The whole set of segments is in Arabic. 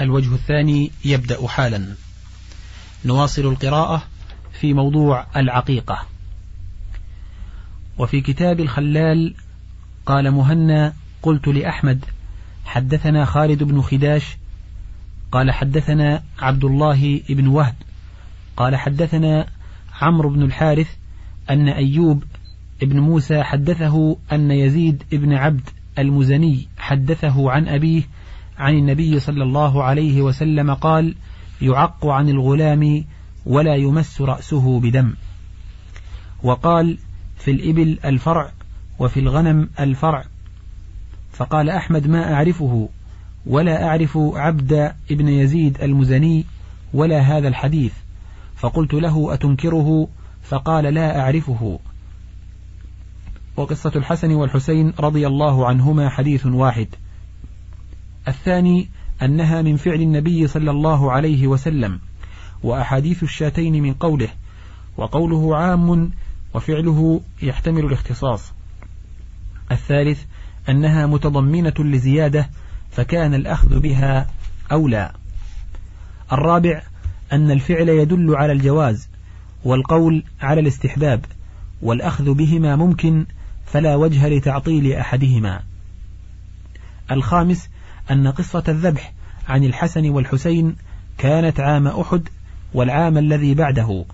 الوجه الثاني يبدأ حالا. نواصل القراءة في موضوع العقيقة. وفي كتاب الخلال قال مهنا قلت لأحمد حدثنا خالد بن خداش قال حدثنا عبد الله بن وهب قال حدثنا عمرو بن الحارث أن أيوب ابن موسى حدثه أن يزيد بن عبد المزني حدثه عن أبيه عن النبي صلى الله عليه وسلم قال يعق عن الغلام ولا يمس رأسه بدم. وقال في الإبل الفرع وفي الغنم الفرع. فقال أحمد ما أعرفه ولا أعرف عبد ابن يزيد المزني ولا هذا الحديث. فقلت له أتنكره؟ فقال لا أعرفه. وقصة الحسن والحسين رضي الله عنهما حديث واحد. الثاني أنها من فعل النبي صلى الله عليه وسلم وأحاديث الشاتين من قوله وقوله عام وفعله يحتمل الاختصاص. الثالث أنها متضمنة لزيادة فكان الأخذ بها أولى. الرابع أن الفعل يدل على الجواز والقول على الاستحباب والأخذ بهما ممكن فلا وجه لتعطيل أحدهما. الخامس أن قصة الذبح عن الحسن والحسين كانت عام أحد والعام الذي بعده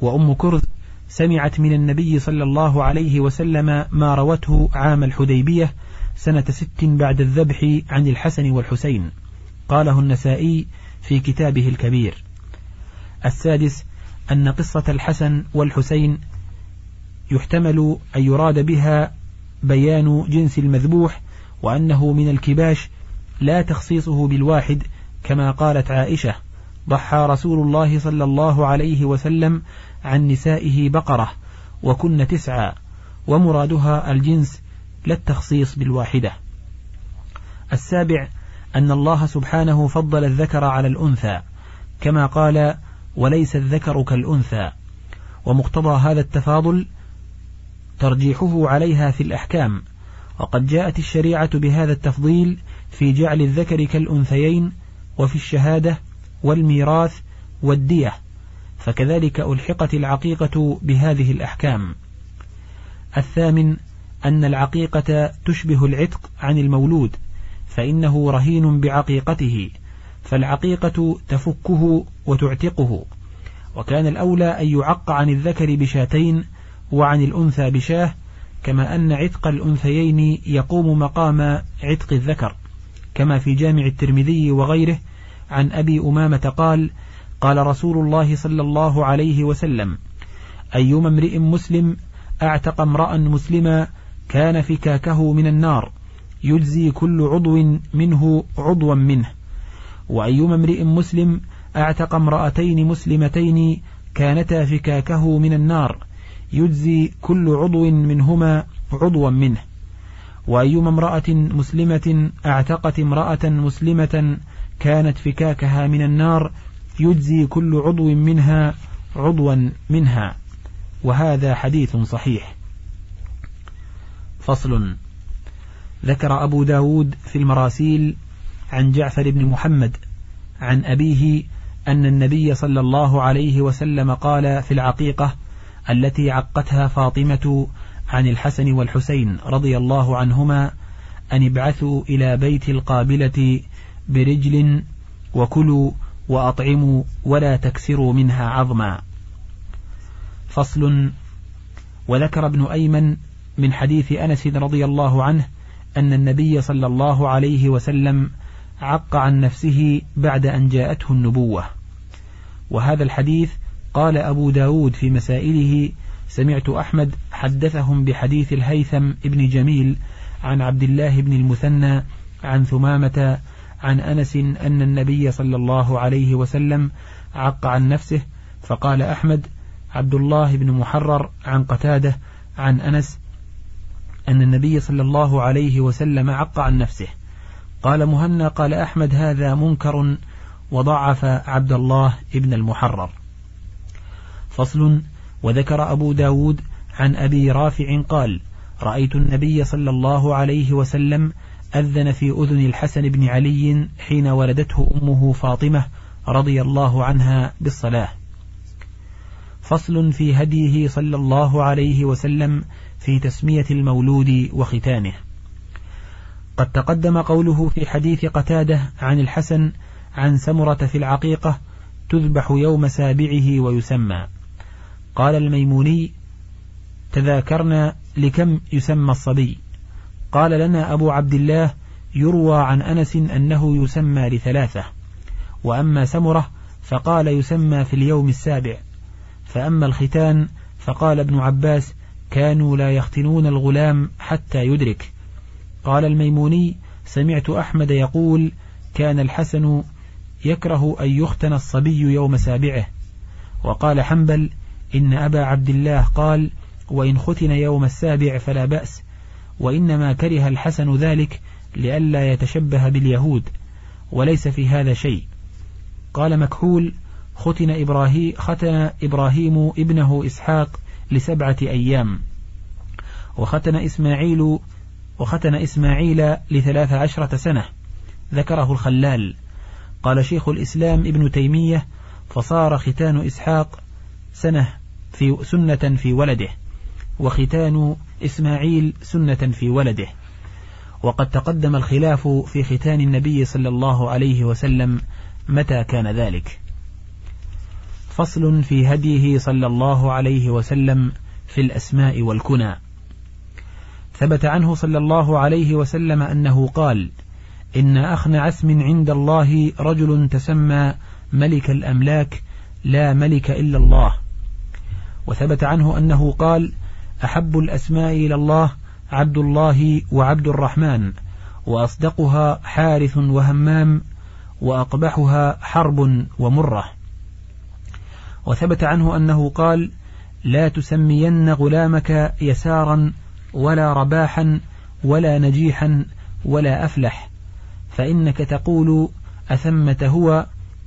وأم كرز سمعت من النبي صلى الله عليه وسلم ما روته عام الحديبية سنة ست بعد الذبح عن الحسن والحسين. قاله النسائي في كتابه الكبير. السادس أن قصة الحسن والحسين يحتمل أن يراد بها بيان جنس المذبوح وأنه من الكباش لا تخصيصه بالواحد كما قالت عائشة ضحى رسول الله صلى الله عليه وسلم عن نسائه بقرة وكن تسعى ومرادها الجنس لا التخصيص بالواحدة. السابع أن الله سبحانه فضل الذكر على الأنثى كما قال وليس الذكر كالأنثى ومقتضى هذا التفاضل ترجيحه عليها في الأحكام وقد جاءت الشريعة بهذا التفضيل في جعل الذكر كالأنثيين وفي الشهادة والميراث والدية فكذلك ألحقت العقيقة بهذه الأحكام. الثامن أن العقيقة تشبه العتق عن المولود فإنه رهين بعقيقته فالعقيقة تفكه وتعتقه. وكان الأولى أن يعق عن الذكر بشاتين وعن الأنثى بشاه كما أن عتق الأنثيين يقوم مقام عتق الذكر كما في جامع الترمذي وغيره عن أبي أمامة قال قال رسول الله صلى الله عليه وسلم أيما امرئ مسلم أعتق امرأ مسلما كان فكاكه من النار يجزي كل عضو منه عضوا منه. وأيما امرئ مسلم أعتق امرأتين مسلمتين كانتا فكاكه من النار يجزي كل عضو منهما عضوا منه. وأيما امرأة مسلمة اعتقت امرأة مسلمة كانت فكاكها من النار يجزي كل عضو منها عضوا منها. وهذا حديث صحيح. فصل. ذكر أبو داود في المراسيل عن جعفر بن محمد عن أبيه أن النبي صلى الله عليه وسلم قال في العقيقة التي عقتها فاطمة عن الحسن والحسين رضي الله عنهما أن ابعثوا إلى بيت القابلة برجل وكلوا وأطعموا ولا تكسروا منها عظما. فصل. وذكر ابن أيمن من حديث أنس رضي الله عنه أن النبي صلى الله عليه وسلم عق عن نفسه بعد أن جاءته النبوة. وهذا الحديث قال أبو داود في مسائله سمعت أحمد حدثهم بحديث الهيثم ابن جميل عن عبد الله بن المثنى عن ثمامة عن أنس أن النبي صلى الله عليه وسلم عق عن نفسه فقال أحمد عبد الله بن محرر عن قتادة عن أنس أن النبي صلى الله عليه وسلم عق عن نفسه. قال مهنا قال أحمد هذا منكر وضعف عبد الله ابن المحرر. فصل وذكر أبو داود عن أبي رافع قال رأيت النبي صلى الله عليه وسلم أذن في أذن الحسن بن علي حين ولدته أمه فاطمة رضي الله عنها بالصلاة. فصل في هديه صلى الله عليه وسلم في تسمية المولود وختانه قد تقدم قوله في حديث قتادة عن الحسن عن سمرة في العقيقة تذبح يوم سابعه ويسمى. قال الميموني تذاكرنا لكم يسمى الصبي. قال لنا أبو عبد الله يروى عن أنس أنه يسمى لثلاثة وأما سمرة فقال يسمى في اليوم السابع. فأما الختان فقال ابن عباس كانوا لا يختنون الغلام حتى يدرك. قال الميموني سمعت أحمد يقول كان الحسن يكره أن يختن الصبي يوم سابعه. وقال حنبل إن أبا عبد الله قال وإن ختن يوم السابع فلا بأس وإنما كره الحسن ذلك لئلا يتشبه باليهود وليس في هذا شيء. قال مكحول ختن إبراهيم, ختن إبراهيم ابنه إسحاق لسبعة أيام وختن إسماعيل وختن إسماعيل لثلاث عشرة سنة ذكره الخلال. قال شيخ الإسلام ابن تيمية فصار ختان إسحاق سنة في سنة في ولده وختان إسماعيل سنة في ولده. وقد تقدم الخلاف في ختان النبي صلى الله عليه وسلم متى كان ذلك. فصل في هديه صلى الله عليه وسلم في الأسماء والكنى. ثبت عنه صلى الله عليه وسلم أنه قال إن أخنع اسم عند الله رجل تسمى ملك الأملاك لا ملك إلا الله. وثبت عنه أنه قال أحب الأسماء إلى الله عبد الله وعبد الرحمن وأصدقها حارث وهمام وأقبحها حرب ومرة. وثبت عنه أنه قال لا تسمين غلامك يسارا ولا رباحا ولا نجيحا ولا أفلح فإنك تقول أثمة هو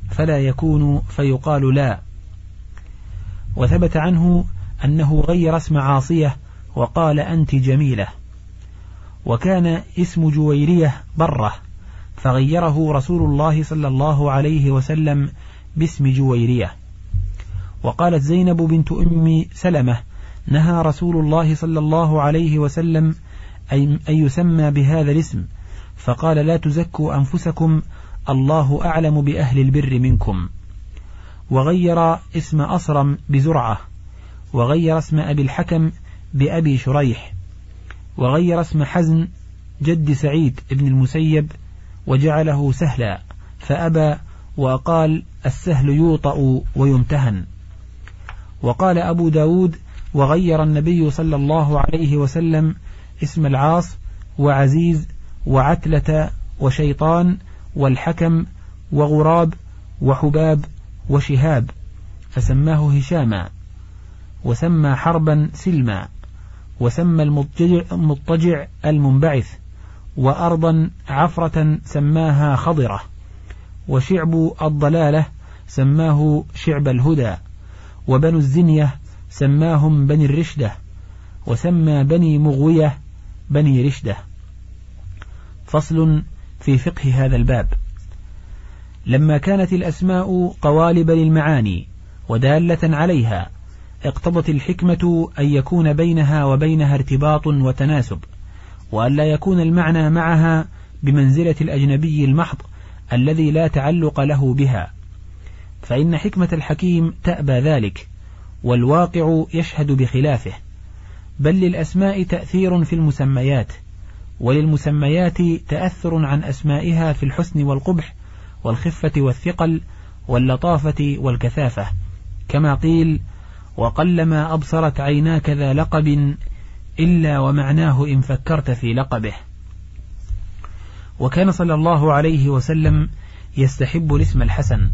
فلا يكون فيقال لا. وثبت عنه أنه غير اسم عاصية وقال أنت جميلة. وكان اسم جويرية برة فغيره رسول الله صلى الله عليه وسلم باسم جويرية. وقالت زينب بنت أم سلمة نهى رسول الله صلى الله عليه وسلم أن يسمى بهذا الاسم فقال لا تزكوا أنفسكم الله أعلم بأهل البر منكم. وغير اسم أصرم بزرعة وغير اسم أبي الحكم بأبي شريح وغير اسم حزن جد سعيد بن المسيب وجعله سهلا فأبى وقال السهل يوطأ ويمتهن. وقال أبو داود وغير النبي صلى الله عليه وسلم اسم العاص وعزيز وعتلة وشيطان والحكم وغراب وحباب وشهاب فسماه هشاما وسمى حربا سلما وسمى المضطجع المنبعث وأرضا عفرة سماها خضرة وشعب الضلالة سماه شعب الهدى وبنو الزنية سماهم بني الرشدة وسمى بني مغوية بني رشدة. فصل في فقه هذا الباب. لما كانت الأسماء قوالب للمعاني ودالة عليها اقتضت الحكمة أن يكون بينها وبينها ارتباط وتناسب وأن لا يكون المعنى معها بمنزلة الأجنبي المحض الذي لا تعلق له بها. فإن حكمة الحكيم تأبى ذلك والواقع يشهد بخلافه بل للأسماء تأثير في المسميات وللمسميات تأثر عن أسمائها في الحسن والقبح والخفة والثقل واللطافة والكثافة. كما قيل وقلما أبصرت عيناك ذا لقب إلا ومعناه إن فكرت في لقبه. وكان صلى الله عليه وسلم يستحب الاسم الحسن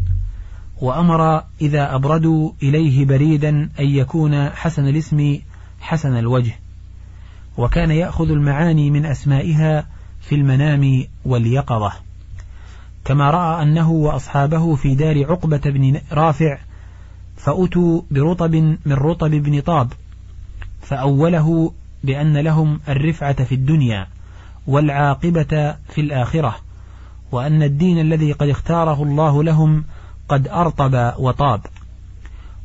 وأمر إذا أبردوا إليه بريدا أن يكون حسن الاسم حسن الوجه. وكان يأخذ المعاني من أسمائها في المنام واليقظة. كما رأى أنه وأصحابه في دار عقبة بن رافع فأتوا برطب من رطب بن طاب فأوله بأن لهم الرفعة في الدنيا والعاقبة في الآخرة وأن الدين الذي قد اختاره الله لهم قد أرطب وطاب.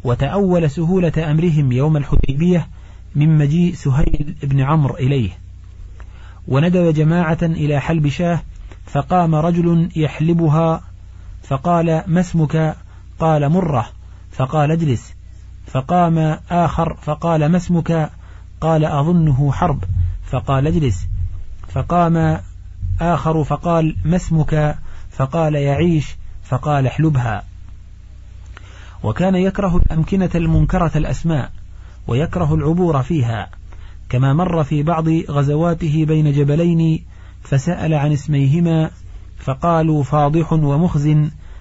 وتأول سهولة أمرهم يوم الحديبية من مجيء سهيل بن عمرو إليه وندب جماعة إلى حلب شاه فقام رجل يحلبها فقال ما اسمك؟ قال مرة. فقال اجلس. فقام آخر فقال ما اسمك؟ قال أظنه حرب. فقال اجلس. فقام آخر فقال ما اسمك؟ فقال يعيش. فقال احلبها. وكان يكره الأمكنة المنكرة الأسماء ويكره العبور فيها كما مر في بعض غزواته بين جبلين فسأل عن اسميهما فقالوا فاضح ومخز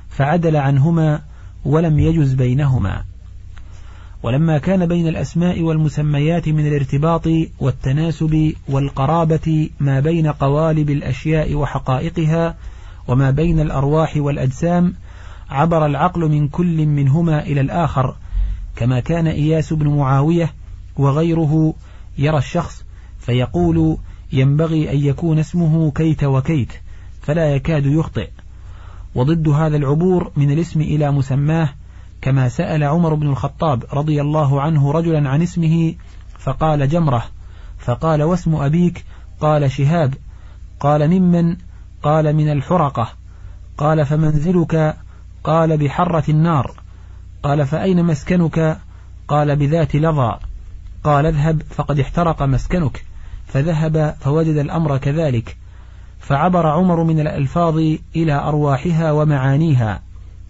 فعدل عنهما ولم يجز بينهما. ولما كان بين الأسماء والمسميات من الارتباط والتناسب والقرابة ما بين قوالب الأشياء وحقائقها وما بين الأرواح والأجسام عبر العقل من كل منهما إلى الآخر كما كان إياس بن معاوية وغيره يرى الشخص فيقول ينبغي أن يكون اسمه كيت وكيت فلا يكاد يخطئ. وضد هذا العبور من الاسم إلى مسماه كما سأل عمر بن الخطاب رضي الله عنه رجلا عن اسمه فقال جمرة فقال واسم أبيك؟ قال شهاب. قال ممن؟ قال من الحرقة. قال فمنزلك؟ قال بحرة النار. قال فأين مسكنك؟ قال بذات لظى. قال اذهب فقد احترق مسكنك. فذهب فوجد الأمر كذلك فعبر عمر من الألفاظ إلى أرواحها ومعانيها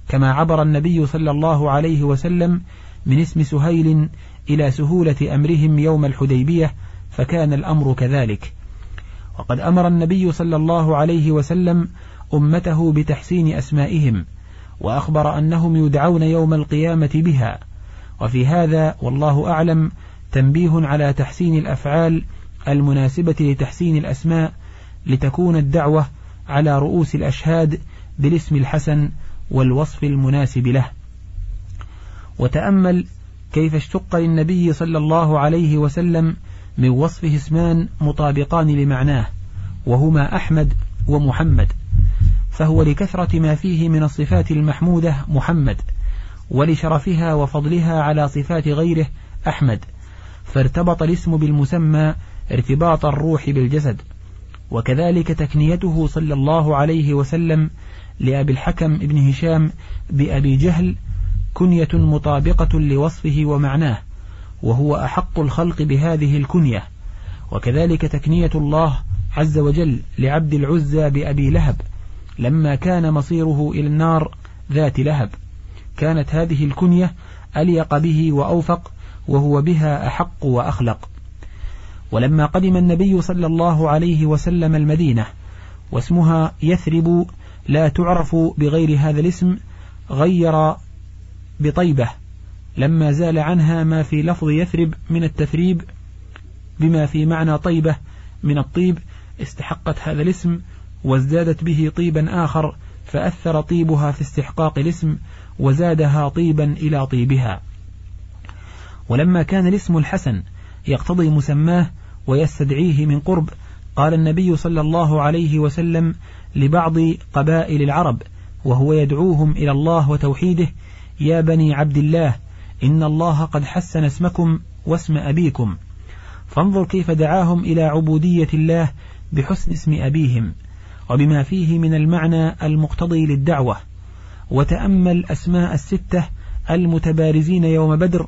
كما عبر النبي صلى الله عليه وسلم من اسم سهيل إلى سهولة أمرهم يوم الحديبية فكان الأمر كذلك. وقد أمر النبي صلى الله عليه وسلم أمته بتحسين أسمائهم وأخبر أنهم يدعون يوم القيامة بها وفي هذا والله أعلم تنبيه على تحسين الأفعال المناسبة لتحسين الأسماء لتكون الدعوة على رؤوس الأشهاد بالاسم الحسن والوصف المناسب له. وتأمل كيف اشتق للنبي صلى الله عليه وسلم من وصفه اسمان مطابقان لمعناه وهما أحمد ومحمد. فهو لكثرة ما فيه من الصفات المحمودة محمد ولشرفها وفضلها على صفات غيره أحمد. فارتبط الاسم بالمسمى ارتباط الروح بالجسد وكذلك تكنيته صلى الله عليه وسلم لأبي الحكم ابن هشام بأبي جهل كنية مطابقة لوصفه ومعناه وهو أحق الخلق بهذه الكنية. وكذلك تكنية الله عز وجل لعبد العزى بأبي لهب لما كان مصيره إلى النار ذات لهب. كانت هذه الكنية أليق به وأوفق وهو بها أحق وأخلق. ولما قدم النبي صلى الله عليه وسلم المدينة واسمها يثرب لا تعرف بغير هذا الاسم غير بطيبة لما زال عنها ما في لفظ يثرب من التثريب بما في معنى طيبة من الطيب استحقت هذا الاسم وازدادت به طيبا آخر فأثر طيبها في استحقاق الاسم وزادها طيبا إلى طيبها. ولما كان الاسم الحسن يقتضي مسماه ويستدعيه من قرب. قال النبي صلى الله عليه وسلم لبعض قبائل العرب وهو يدعوهم إلى الله وتوحيده يا بني عبد الله إن الله قد حسن اسمكم واسم أبيكم. فانظر كيف دعاهم إلى عبودية الله بحسن اسم أبيهم وبما فيه من المعنى المقتضي للدعوة. وتأمل أسماء الستة المتبارزين يوم بدر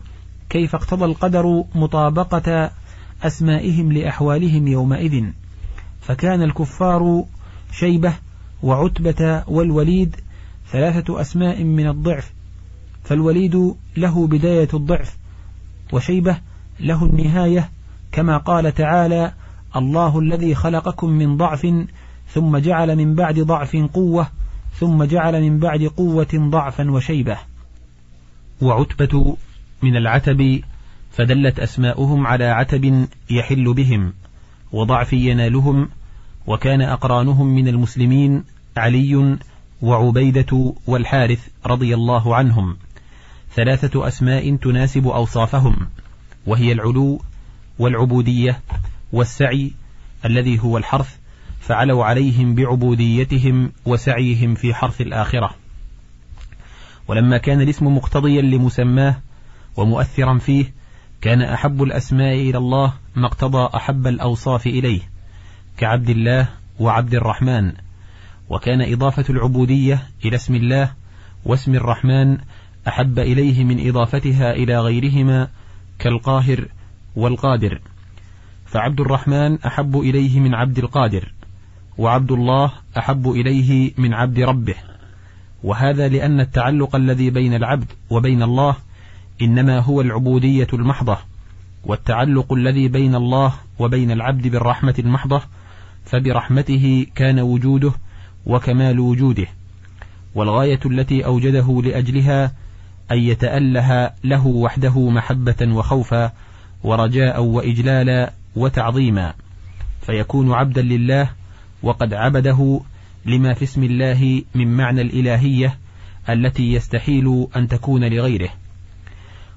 كيف اقتضى القدر مطابقة أسمائهم لأحوالهم يومئذ. فكان الكفار شيبة وعتبة والوليد ثلاثة أسماء من الضعف فالوليد له بداية الضعف وشيبة له النهاية كما قال تعالى الله الذي خلقكم من ضعف ثم جعل من بعد ضعف قوة ثم جعل من بعد قوة ضعفا وشيبة. وعتبة من العتب فدلت أسماؤهم على عتب يحل بهم وضعف ينالهم وكان أقرانهم من المسلمين علي وعبيدة والحارث رضي الله عنهم. ثلاثة أسماء تناسب أوصافهم وهي العلو والعبودية والسعي الذي هو الحرث فعلوا عليهم بعبوديتهم وسعيهم في حرث الآخرة. ولما كان الاسم مقتضيا لمسماه ومؤثرا فيه كان أحب الأسماء إلى الله ما اقتضى أحب الأوصاف إليه كعبد الله وعبد الرحمن. وكان إضافة العبودية إلى اسم الله واسم الرحمن أحب إليه من إضافتها إلى غيرهما كالقاهر والقادر. فعبد الرحمن أحب إليه من عبد القادر وعبد الله أحب إليه من عبد ربه. وهذا لأن التعلق الذي بين العبد وبين الله إنما هو العبودية المحضة والتعلق الذي بين الله وبين العبد بالرحمة المحضة فبرحمته كان وجوده وكمال وجوده. والغاية التي أوجده لأجلها أن يتأله له وحده محبة وخوفا ورجاء وإجلالا وتعظيما. فيكون عبدا لله وقد عبده لما في اسم الله من معنى الإلهية التي يستحيل أن تكون لغيره.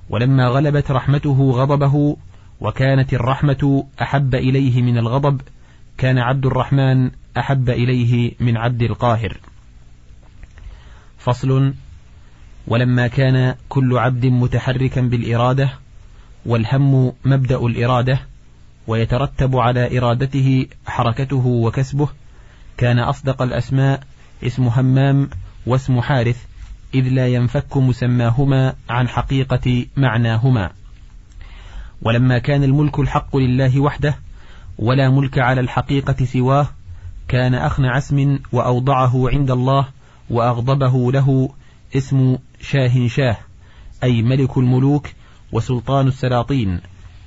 ولما غلبت رحمته غضبه وكانت الرحمة أحب إليه من الغضب كان عبد الرحمن أحب إليه من عبد القاهر. فصل ولما كان كل عبد متحركا بالإرادة والهم مبدأ الإرادة ويترتب على إرادته حركته وكسبه كان أصدق الأسماء اسم همام واسم حارث إذ لا ينفك مسماهما عن حقيقة معناهما. ولما كان الملك الحق لله وحده ولا ملك على الحقيقة سواه كان أخنع اسم وأوضعه عند الله وأغضبه له اسم شاه شاه أي ملك الملوك وسلطان السلاطين.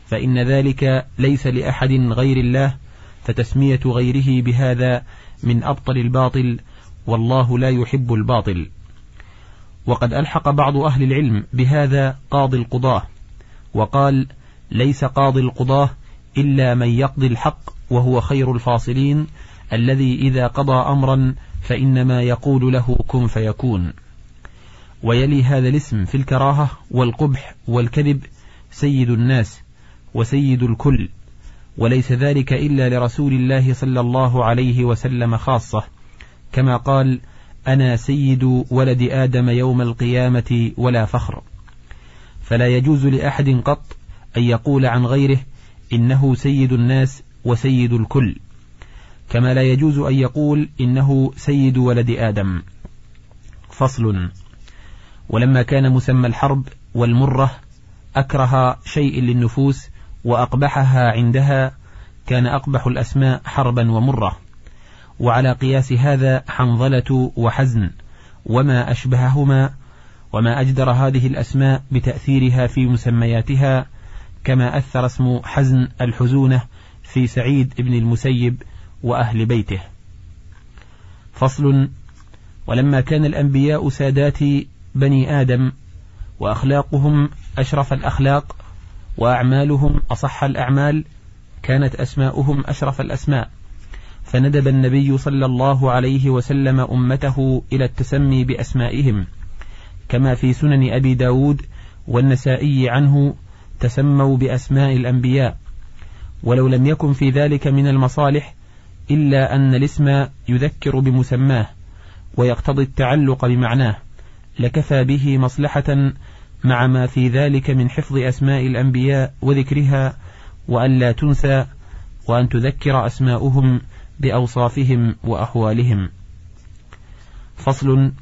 فإن ذلك ليس لأحد غير الله فتسمية غيره بهذا من أبطل الباطل والله لا يحب الباطل. وقد ألحق بعض أهل العلم بهذا قاضي القضاة وقال ليس قاضي القضاة إلا من يقضي الحق وهو خير الفاصلين الذي إذا قضى أمرا فإنما يقول له كن فيكون ويلي هذا الاسم في الكراهة والقبح والكذب سيد الناس وسيد الكل وليس ذلك إلا لرسول الله صلى الله عليه وسلم خاصة كما قال أنا سيد ولد آدم يوم القيامة ولا فخر. فلا يجوز لأحد قط أن يقول عن غيره إنه سيد الناس وسيد الكل كما لا يجوز أن يقول إنه سيد ولد آدم. فصل. ولما كان مسمى الحرب والمرة أكره شيء للنفوس وأقبحها عندها كان أقبح الأسماء حربا ومرة. وعلى قياس هذا حنظلة وحزن وما أشبههما وما أجدر هذه الأسماء بتأثيرها في مسمياتها كما أثر اسم حزن الحزونة في سعيد بن المسيب وأهل بيته. فصل ولما كان الأنبياء سادات بني آدم وأخلاقهم أشرف الأخلاق وأعمالهم أصح الأعمال كانت أسماؤهم أشرف الأسماء. فندب النبي صلى الله عليه وسلم أمته إلى التسمي بأسمائهم. كما في سنن أبي داود والنسائي عنه تسموا بأسماء الأنبياء. ولو لم يكن في ذلك من المصالح إلا أن الاسم يذكر بمسماه ويقتضي التعلق بمعناه لكفى به مصلحة مع ما في ذلك من حفظ أسماء الأنبياء وذكرها وأن لا تنسى وأن تذكر أسماؤهم بأوصافهم وأحوالهم. فصل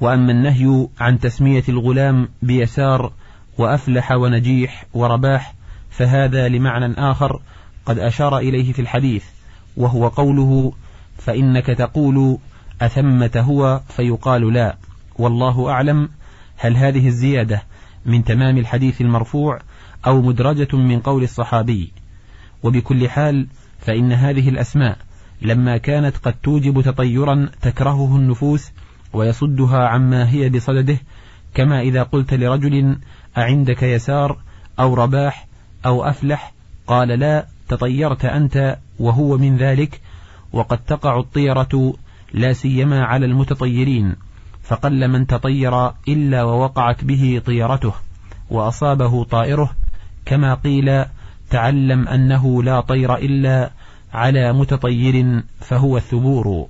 وأما النهي عن تسمية الغلام بيسار وأفلح ونجيح ورباح فهذا لمعنى آخر قد أشار إليه في الحديث وهو قوله فإنك تقول أثمة هو فيقال لا. والله أعلم هل هذه الزيادة من تمام الحديث المرفوع أو مدرجة من قول الصحابي. وبكل حال فإن هذه الأسماء لما كانت قد توجب تطيرا تكرهه النفوس ويصدها عما هي بصدده كما إذا قلت لرجل أعندك يسار أو رباح أو أفلح؟ قال لا تطيرت أنت وهو من ذلك وقد تقع الطيرة لا سيما على المتطيرين فقل من تطير إلا ووقعت به طيرته وأصابه طائره كما قيل تعلم أنه لا طير إلا على متطير فهو الثبور.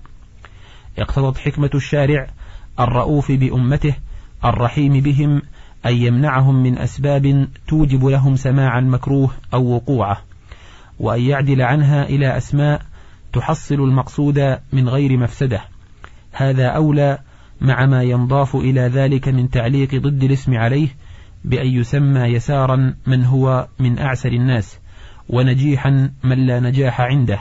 اقتضت حكمة الشارع الرؤوف بأمته الرحيم بهم أن يمنعهم من أسباب توجب لهم سماع المكروه أو وقوعه وأن يعدل عنها إلى أسماء تحصل المقصود من غير مفسدة. هذا أولى مع ما ينضاف إلى ذلك من تعليق ضد الاسم عليه بأن يسمى يسارا من هو من أعسر الناس ونجيحا من لا نجاح عنده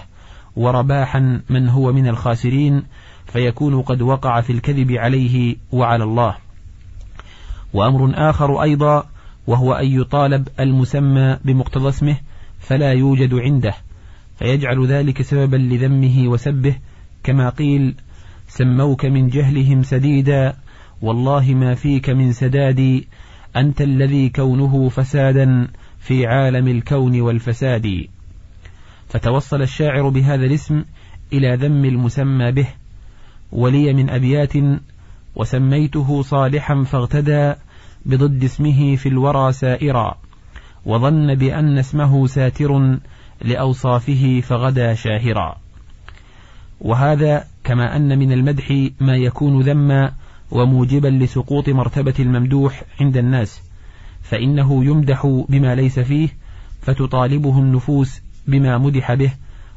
ورباحا من هو من الخاسرين فيكون قد وقع في الكذب عليه وعلى الله. وأمر آخر أيضا وهو أن يطالب المسمى بمقتضى اسمه فلا يوجد عنده فيجعل ذلك سببا لذمه وسبه كما قيل سموك من جهلهم سديدا والله ما فيك من سداد أنت الذي كونه فسادا في عالم الكون والفساد. فتوصل الشاعر بهذا الاسم إلى ذم المسمى به ولي من أبيات وسميته صالحا فاغتدى بضد اسمه في الورى سائرا وظن بأن اسمه ساتر لأوصافه فغدا شاهرا. وهذا كما أن من المدح ما يكون ذما وموجبا لسقوط مرتبة الممدوح عند الناس فإنه يمدح بما ليس فيه فتطالبه النفوس بما مدح به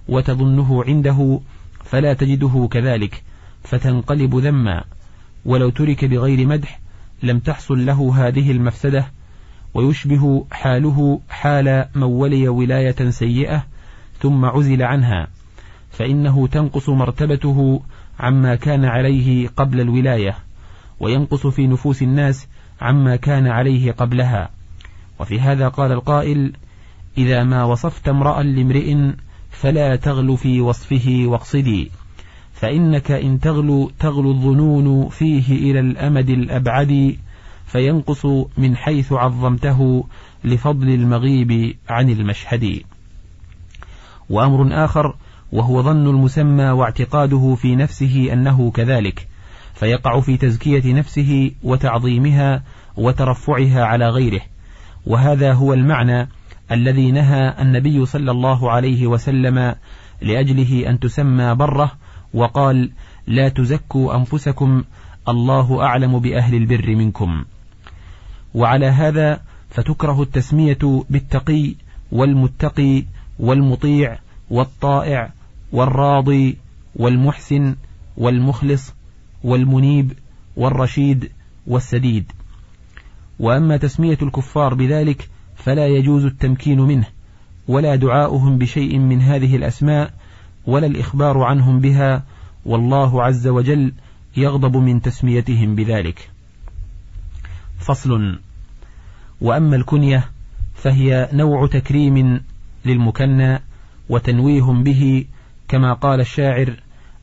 وتظنه عنده فلا تجده كذلك فتنقلب ذما. ولو ترك بغير مدح لم تحصل له هذه المفسدة ويشبه حاله حال من ولي ولاية سيئة ثم عزل عنها فإنه تنقص مرتبته عما كان عليه قبل الولاية. وينقص في نفوس الناس عما كان عليه قبلها. وفي هذا قال القائل إذا ما وصفت امرأ لامرئ فلا تغل في وصفه واقصدي فإنك إن تغلو تغلو الظنون فيه إلى الأمد الأبعد فينقص من حيث عظمته لفضل المغيب عن المشهد. وأمر آخر وهو ظن المسمى واعتقاده في نفسه أنه كذلك. فيقع في تزكية نفسه وتعظيمها وترفعها على غيره. وهذا هو المعنى الذي نهى النبي صلى الله عليه وسلم لأجله أن تسمى برة وقال لا تزكوا أنفسكم الله أعلم بأهل البر منكم. وعلى هذا فتكره التسمية بالتقي والمتقي والمطيع والطائع والراضي والمحسن والمخلص والمنيب والرشيد والسديد. وأما تسمية الكفار بذلك فلا يجوز التمكين منه ولا دعاؤهم بشيء من هذه الأسماء ولا الإخبار عنهم بها والله عز وجل يغضب من تسميتهم بذلك. فصل. وأما الكنية فهي نوع تكريم للمكنى وتنويه به كما قال الشاعر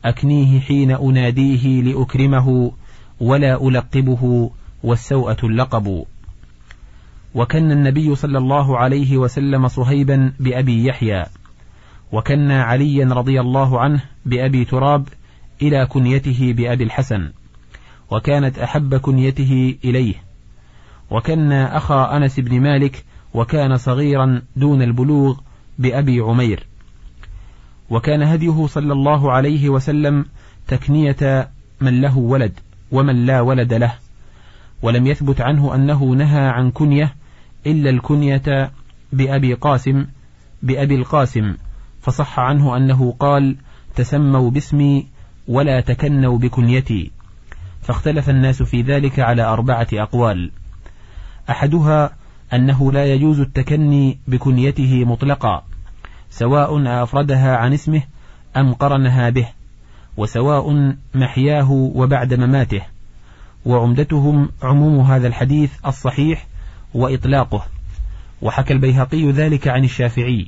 أكنيه حين أناديه لأكرمه ولا ألقبه والسوءة اللقب. وكن النبي صلى الله عليه وسلم صهيبا بأبي يحيى وكن عليا رضي الله عنه بأبي تراب إلى كنيته بأبي الحسن وكانت أحب كنيته إليه. وكن أخا أنس بن مالك وكان صغيرا دون البلوغ بأبي عمير. وكان هديه صلى الله عليه وسلم تكنية من له ولد ومن لا ولد له ولم يثبت عنه أنه نهى عن كنية إلا الكنية بأبي قاسم بأبي القاسم فصح عنه أنه قال تسموا باسمي ولا تكنوا بكنيتي فاختلف الناس في ذلك على أربعة أقوال. أحدها أنه لا يجوز التكني بكنيته مطلقا سواء أفردها عن اسمه أم قرنها به وسواء محياه وبعد مماته وعمدتهم عموم هذا الحديث الصحيح وإطلاقه. وحكى البيهقي ذلك عن الشافعي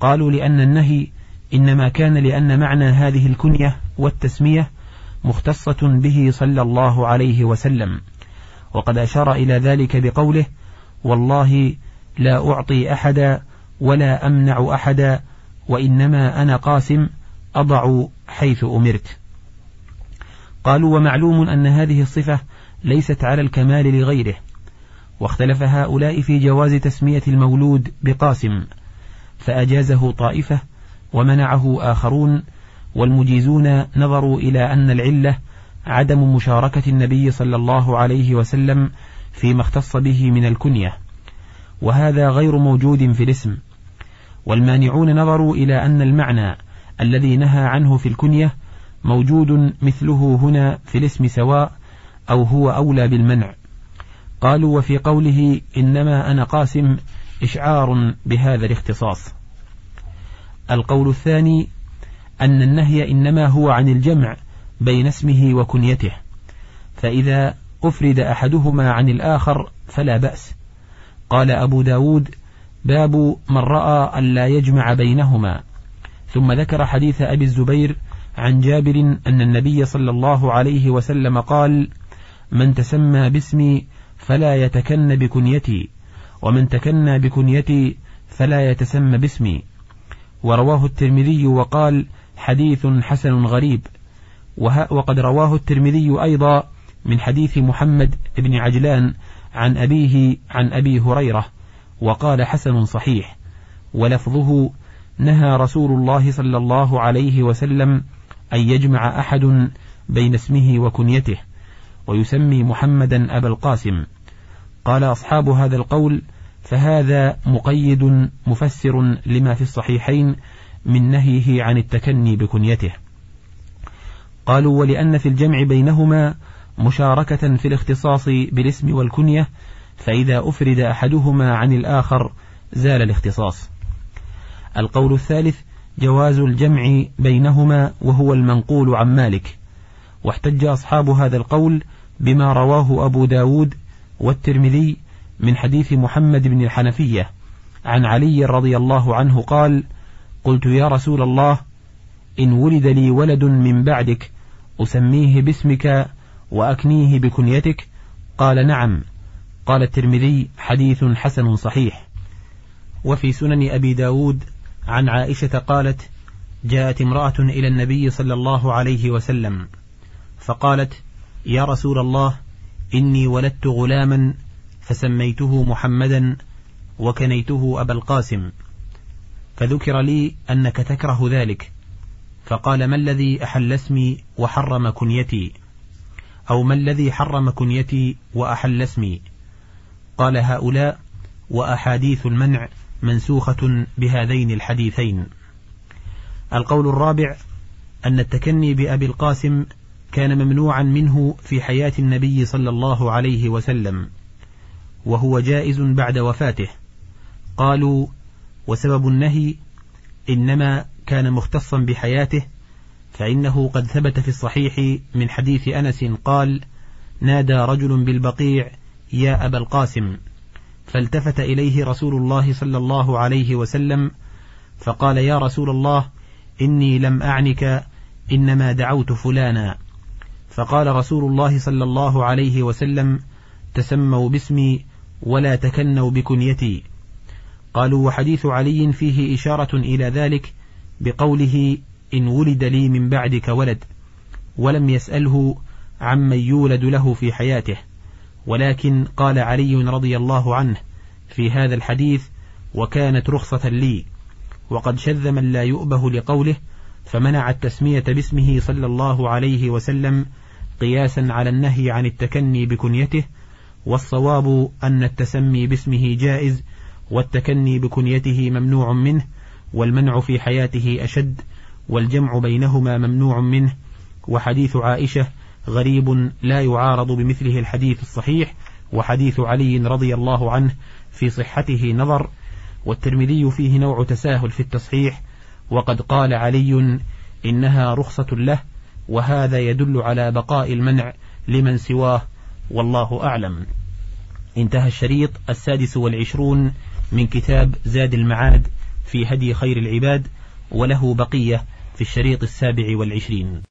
قالوا لأن النهي إنما كان لأن معنى هذه الكنية والتسمية مختصة به صلى الله عليه وسلم. وقد أشار إلى ذلك بقوله والله لا أعطي أحدا ولا أمنع أحدا وإنما أنا قاسم أضع حيث أمرت. قالوا ومعلوم أن هذه الصفة ليست على الكمال لغيره. واختلف هؤلاء في جواز تسمية المولود بقاسم فأجازه طائفة ومنعه آخرون والمجيزون نظروا إلى أن العلة عدم مشاركة النبي صلى الله عليه وسلم فيما اختص به من الكنية. وهذا غير موجود في الاسم. والمانعون نظروا إلى أن المعنى الذي نهى عنه في الكنية موجود مثله هنا في الاسم سواء أو هو أولى بالمنع. قالوا وفي قوله إنما أنا قاسم إشعار بهذا الاختصاص. القول الثاني أن النهي إنما هو عن الجمع بين اسمه وكنيته فإذا أفرد أحدهما عن الآخر فلا بأس. قال أبو داود باب من رأى أن لا يجمع بينهما. ثم ذكر حديث أبي الزبير عن جابر أن النبي صلى الله عليه وسلم قال من تسمى باسمي فلا يتكن بكنيتي ومن تكنى بكنيتي فلا يتسمى باسمي. ورواه الترمذي وقال حديث حسن غريب. وقد رواه الترمذي أيضا من حديث محمد بن عجلان عن أبيه عن أبي هريرة وقال حسن صحيح ولفظه نهى رسول الله صلى الله عليه وسلم أن يجمع أحد بين اسمه وكنيته ويسمي محمدا أبا القاسم. قال أصحاب هذا القول فهذا مقيد مفسر لما في الصحيحين من نهيه عن التكني بكنيته. قالوا ولأن في الجمع بينهما مشاركة في الاختصاص بالاسم والكنية فإذا أفرد أحدهما عن الآخر زال الاختصاص. القول الثالث جواز الجمع بينهما وهو المنقول عن مالك. واحتج أصحاب هذا القول بما رواه أبو داود والترمذي من حديث محمد بن الحنفية. عن علي رضي الله عنه قال قلت يا رسول الله إن ولد لي ولد من بعدك أسميه باسمك وأكنيه بكنيتك؟ قال نعم. قال الترمذي حديث حسن صحيح. وفي سنن أبي داود عن عائشة قالت جاءت امرأة إلى النبي صلى الله عليه وسلم فقالت يا رسول الله إني ولدت غلاما فسميته محمدا وكنيته أبا القاسم فذكر لي أنك تكره ذلك فقال ما الذي أحل اسمي وحرم كنيتي؟ أو ما الذي حرم كنيتي وأحل اسمي. قال هؤلاء وأحاديث المنع منسوخة بهذين الحديثين. القول الرابع أن التكني بأبي القاسم كان ممنوعا منه في حياة النبي صلى الله عليه وسلم وهو جائز بعد وفاته. قالوا وسبب النهي إنما كان مختصا بحياته فإنه قد ثبت في الصحيح من حديث أنس قال نادى رجل بالبقيع يا أبا القاسم. فالتفت إليه رسول الله صلى الله عليه وسلم فقال يا رسول الله إني لم أعنك إنما دعوت فلانا. فقال رسول الله صلى الله عليه وسلم تسموا باسمي ولا تكنوا بكنيتي. قالوا وحديث علي فيه إشارة إلى ذلك بقوله إن ولد لي من بعدك ولد ولم يسأله عمن يولد له في حياته ولكن قال علي رضي الله عنه في هذا الحديث وكانت رخصة لي وقد شذ من لا يؤبه لقوله فمنع التسمية باسمه صلى الله عليه وسلم قياسا على النهي عن التكني بكنيته والصواب أن التسمي باسمه جائز والتكني بكنيته ممنوع منه والمنع في حياته أشد والجمع بينهما ممنوع منه. وحديث عائشة غريب لا يعارض بمثله الحديث الصحيح وحديث علي رضي الله عنه في صحته نظر والترمذي فيه نوع تساهل في التصحيح وقد قال علي إنها رخصة له وهذا يدل على بقاء المنع لمن سواه والله أعلم. انتهى الشريط السادس والعشرون من كتاب زاد المعاد في هدي خير العباد وله بقية. في الشريط السابع والعشرين.